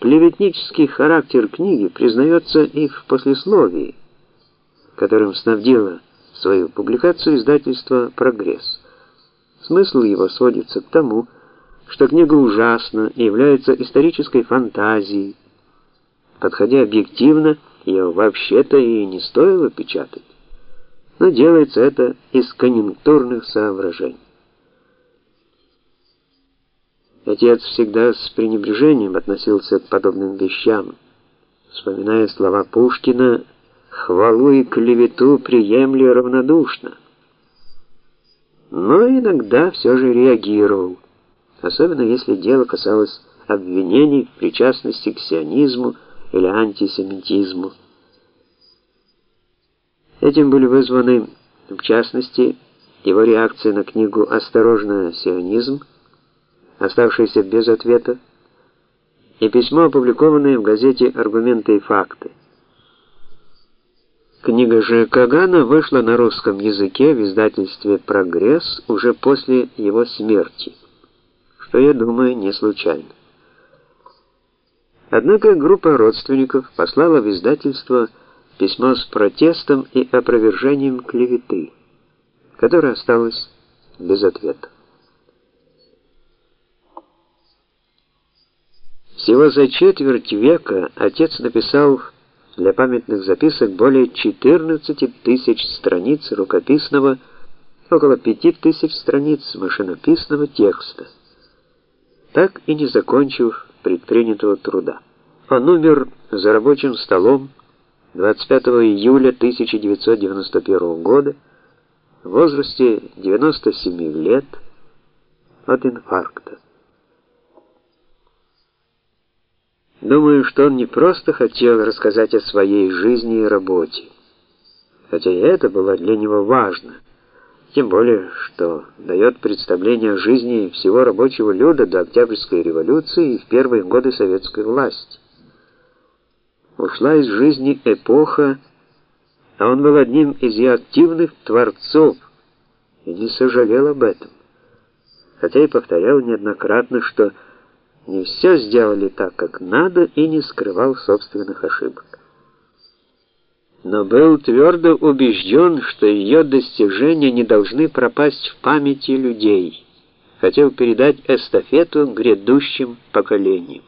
Клеветнический характер книги признается и в послесловии, которым снабдило свою публикацию издательство Прогресс. Смысл его сводится к тому, что книга ужасна и является исторической фантазией. Подходя объективно, ее вообще-то и не стоило печатать. Но делается это из конъюнктурных соображений. Отец всегда с пренебрежением относился к подобным вещам, вспоминая слова Пушкина «хвалу и клевету приемли равнодушно». Но иногда все же реагировал, особенно если дело касалось обвинений в причастности к сионизму или антисемитизму. Этим были вызваны, в частности, его реакция на книгу «Осторожно, сионизм», оставшееся без ответа, и письмо, опубликованное в газете «Аргументы и факты». Книга же Кагана вышла на русском языке в издательстве «Прогресс» уже после его смерти, что, я думаю, не случайно. Однако группа родственников послала в издательство письмо с протестом и опровержением клеветы, которое осталось без ответа. Всего за четверть века отец написал для памятных записок более 14 тысяч страниц рукописного, около 5 тысяч страниц машинописного текста, так и не закончив предпринятого труда. Он умер за рабочим столом 25 июля 1991 года в возрасте 97 лет от инфаркта. Думаю, что он не просто хотел рассказать о своей жизни и работе, хотя и это было для него важно, тем более, что дает представление о жизни всего рабочего люда до Октябрьской революции и в первые годы советской власти. Ушла из жизни эпоха, а он был одним из ее активных творцов и не сожалел об этом, хотя и повторял неоднократно, что не все сделали так, как надо, и не скрывал собственных ошибок. Но был твердо убежден, что ее достижения не должны пропасть в памяти людей. Хотел передать эстафету грядущим поколениям.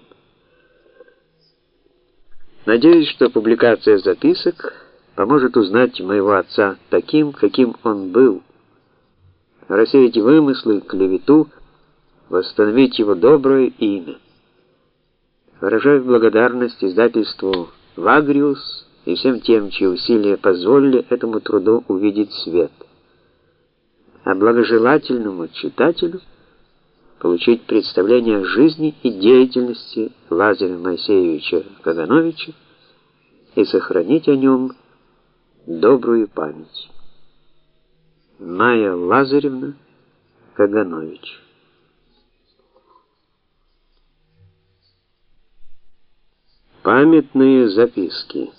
Надеюсь, что публикация записок поможет узнать моего отца таким, каким он был. Рассеять вымыслы, клевету, восстановить его доброе имя. Выражаю благодарность издательству «Вагриус» и всем тем, чьи усилия позволили этому труду увидеть свет. А благожелательному читателю получить представление о жизни и деятельности Лазаря Моисеевича Кагановича и сохранить о нем добрую память. Майя Лазаревна Каганович Памятные записки.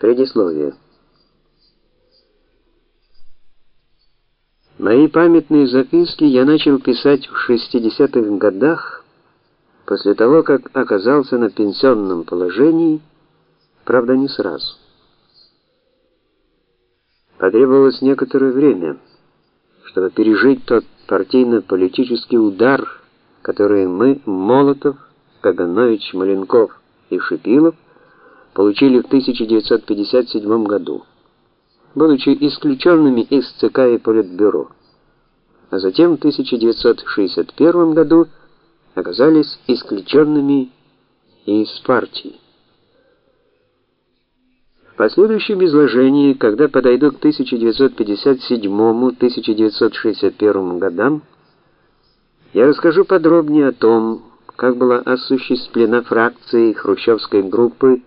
Предисловие. Мои памятные записки я начал писать в 60-х годах, после того, как оказался на пенсионном положении, правда, не сразу. Потребовалось некоторое время, чтобы пережить тот партийно-политический удар, который мы, Молотов, Каганович, Маленков и Шипилов получили в 1957 году, будучи исключенными из ЦК и Политбюро. А затем в 1961 году оказались исключенными из партии. В последующем изложении, когда подойду к 1957-1961 годам, я расскажу подробнее о том, как была осуществлена фракцией хрущевской группы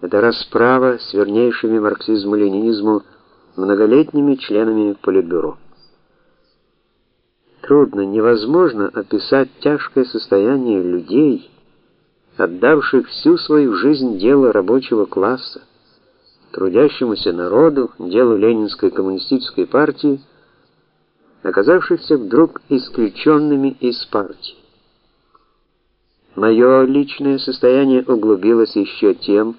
эта расправа с вернейшими марксизму-ленинизму многолетними членами Политбюро. Трудно, невозможно описать тяжкое состояние людей, отдавших всю свою жизнь делу рабочего класса, трудящемуся народу, делу Ленинской коммунистической партии, оказавшихся вдруг исключенными из партии. Мое личное состояние углубилось еще тем,